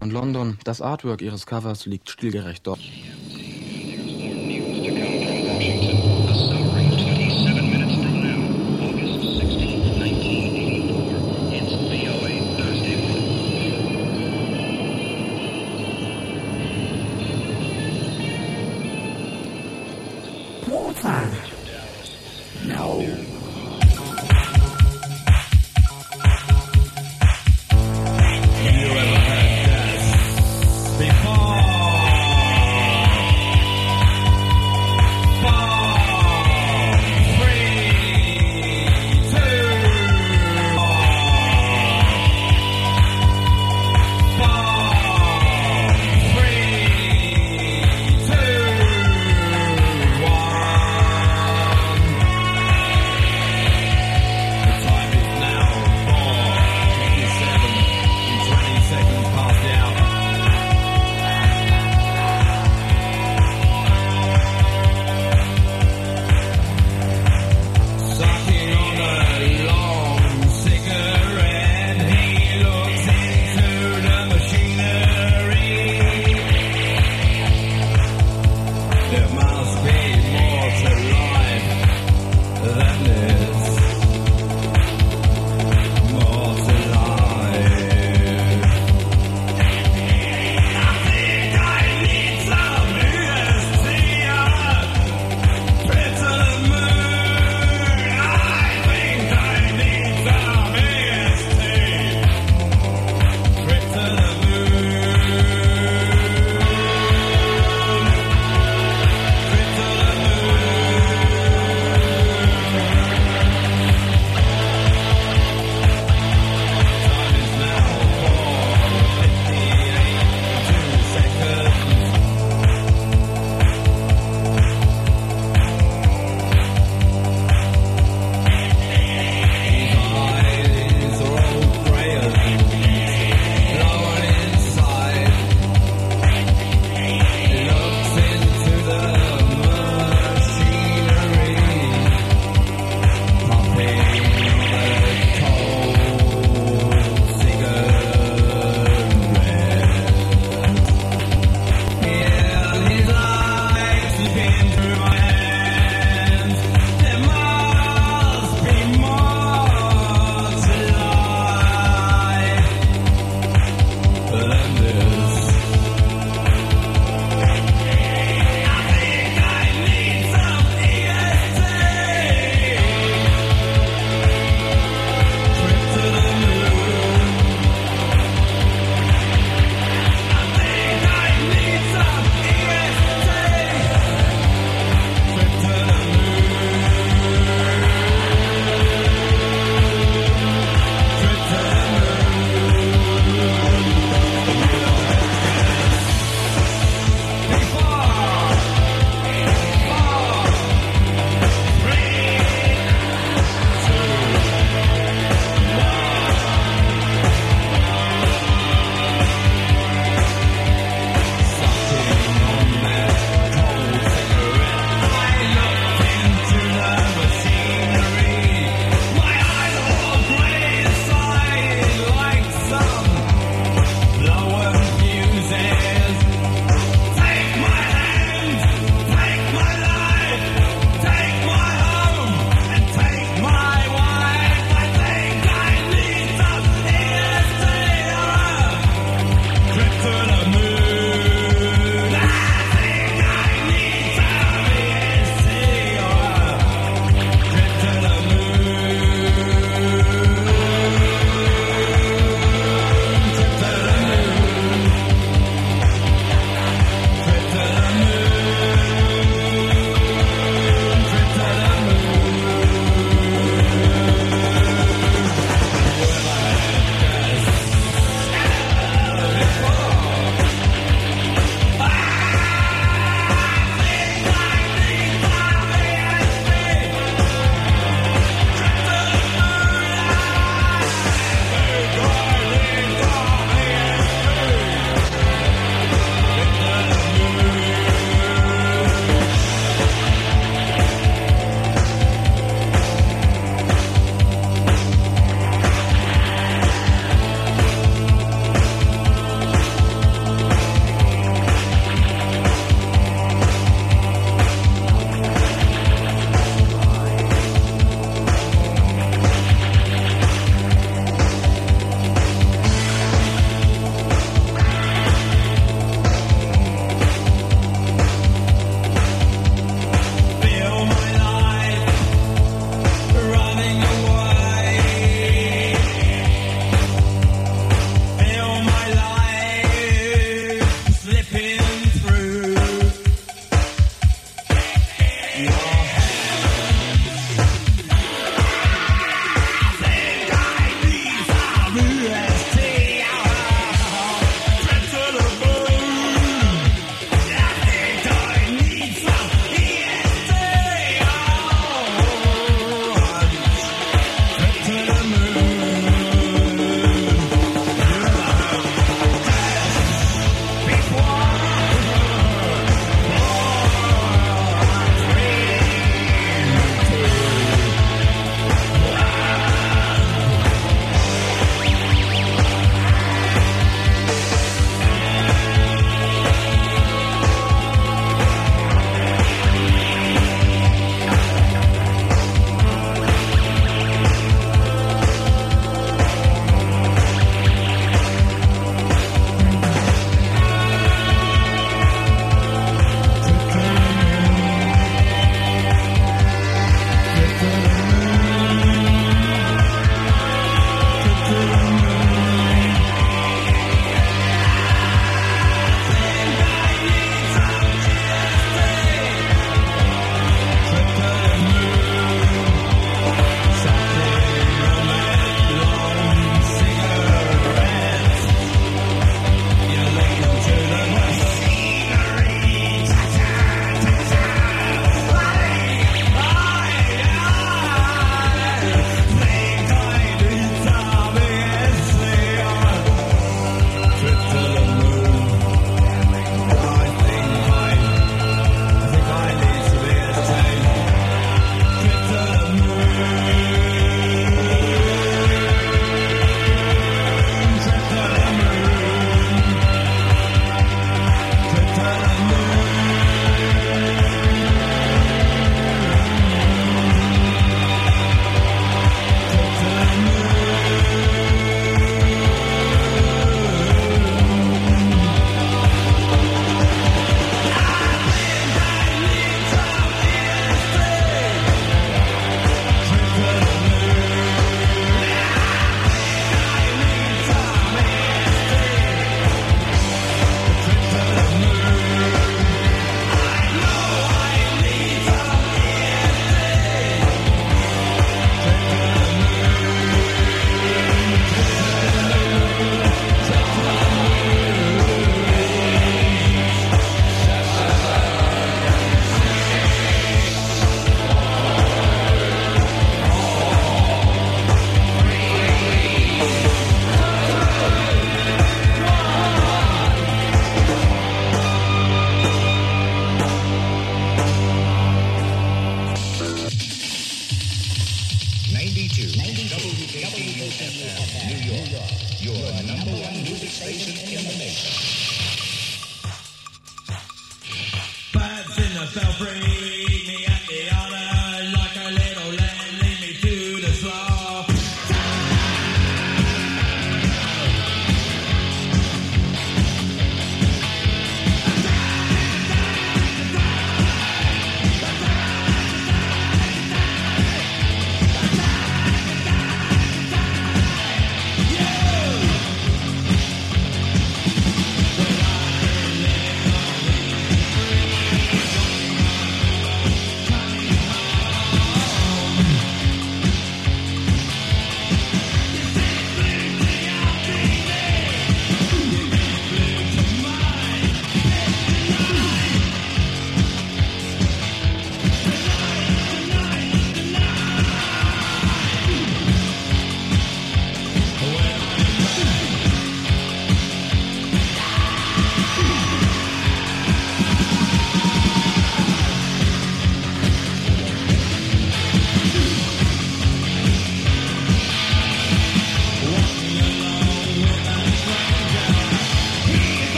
und London. Das Artwork ihres Covers liegt stilgerecht dort.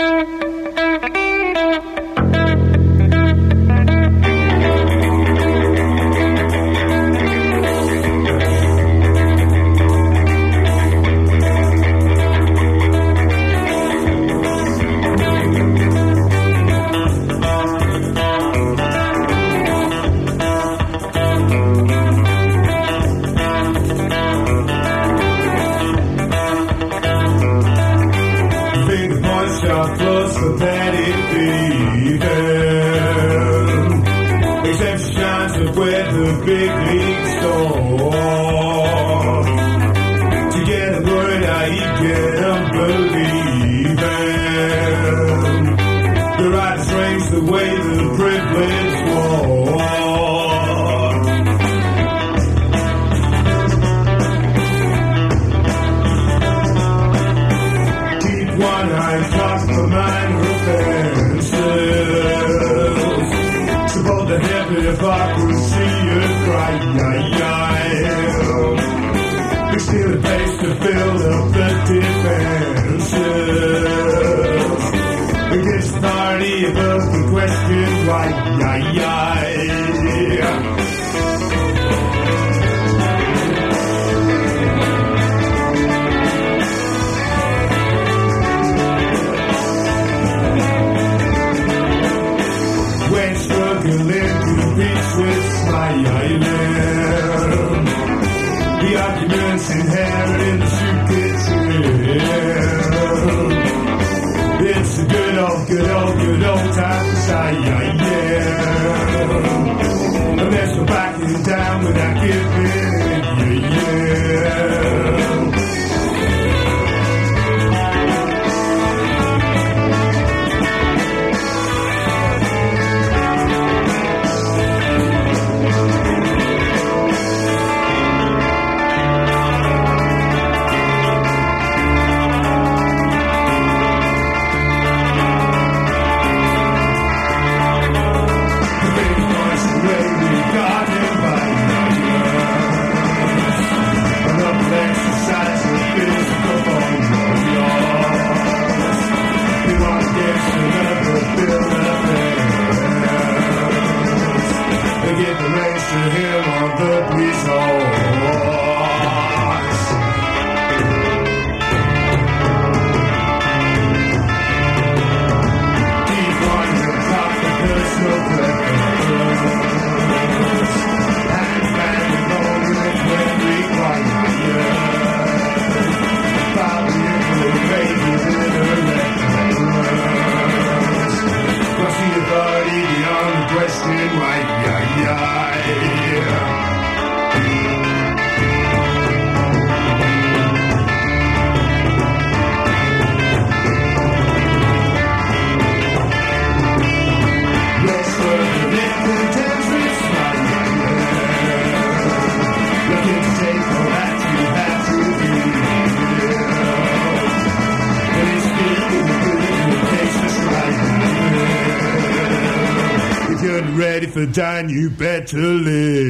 Mm-hmm. For dying, you better live.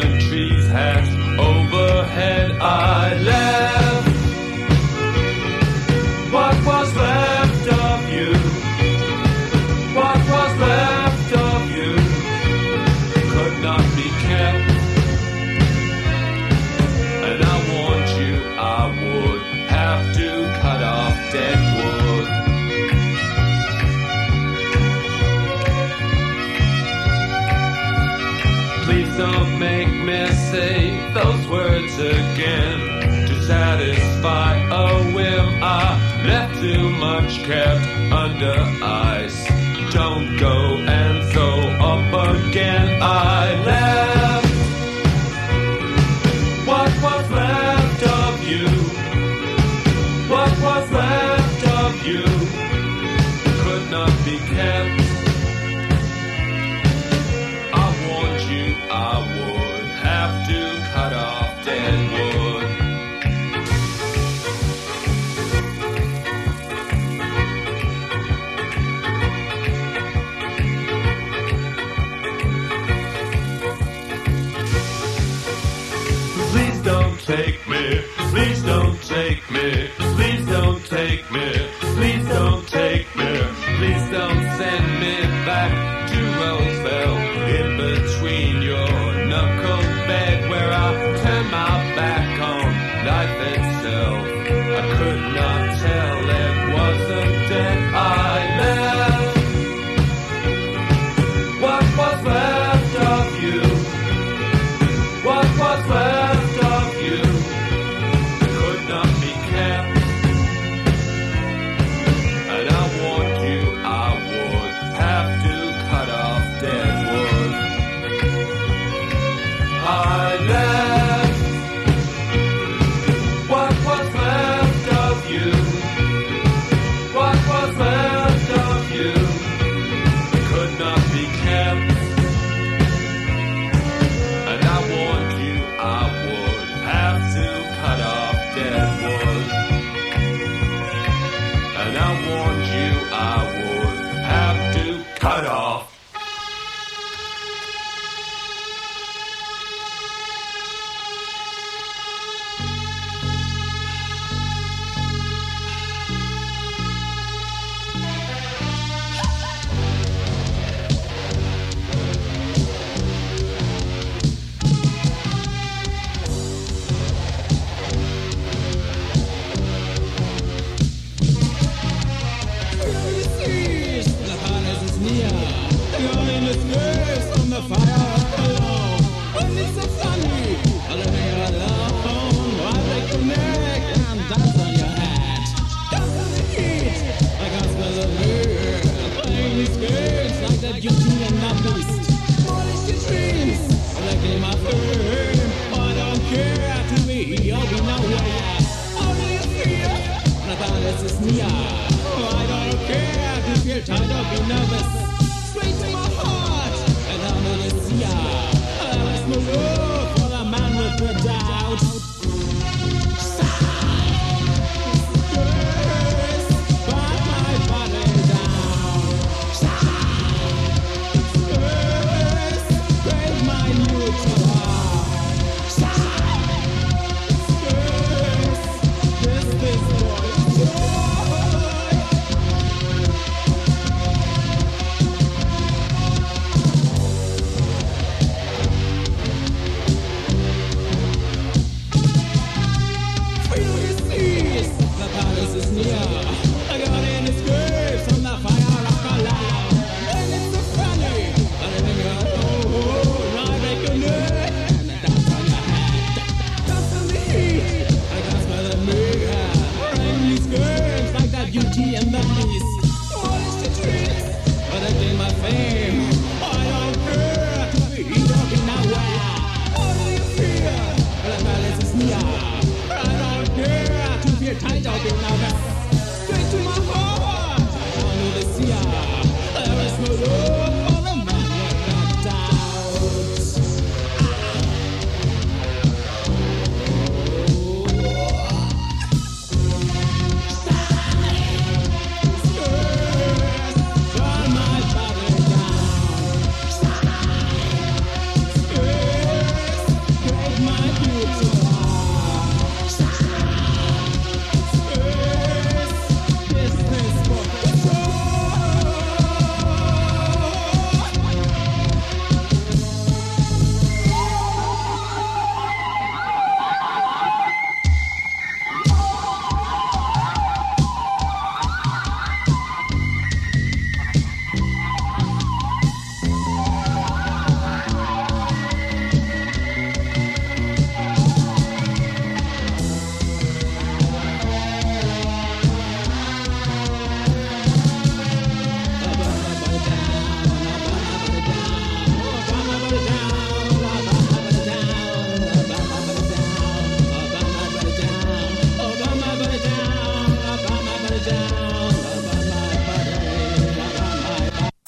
trees half overhead. I left. again to satisfy a whim I left too much kept under ice. Don't go and throw up again. I